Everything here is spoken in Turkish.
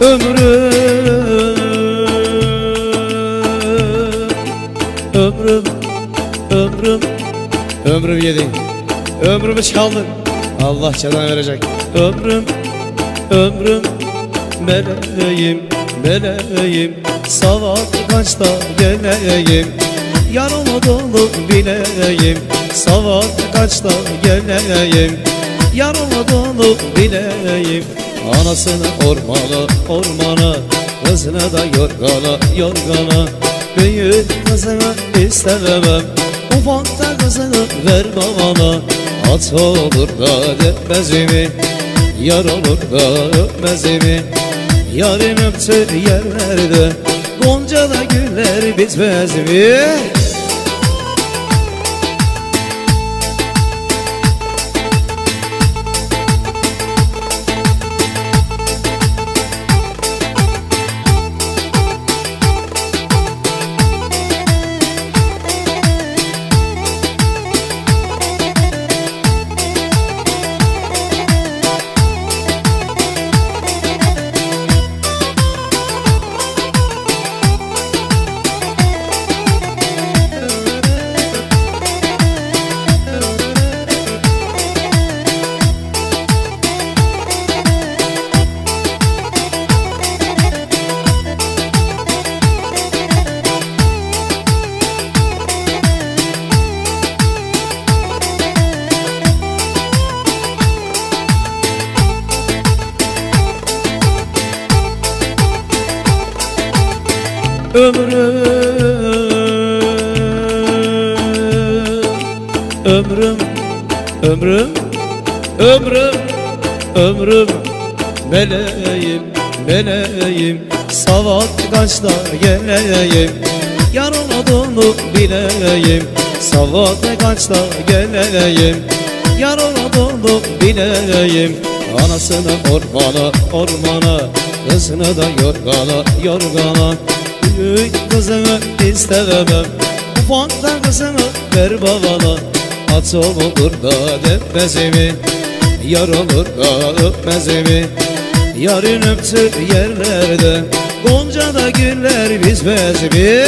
ömrüm Ömrüm, ömrüm, ömrüm yedin Ömrümü çaldın. Allah cezanı verecek. Ömrüm, ömrüm Meleğim, meleğim. Savat kaçta geleyim Yar dolu bileyim. Savat kaçta geleyim Yar dolu bileyim Anasını ormana, ormana Kızını da yorgana, yorgana. Büyük kızını istemem Ufak da kızını ver bana At olur da öpmez mi Yar olur da öpmez mi Yarın öptü yerlerde Gonca da güller bitmez mi Ömrüm, ömrüm, ömrüm, ömrüm, ömrüm. Meleğim, meleğim Savat kaçta geleyim? Yar olduğunu bileyim. Savat kaçta geleyim? Yar olduğunu bileyim. Anasını ormana, ormana Kızını da yorgana, yorgana Büyük kızını istemem. Ufak da kızını ver babana. At olur da öpmez mi Yar olur da öpmez Yarın öptü yerlerde. Gonca da güller bitmez mi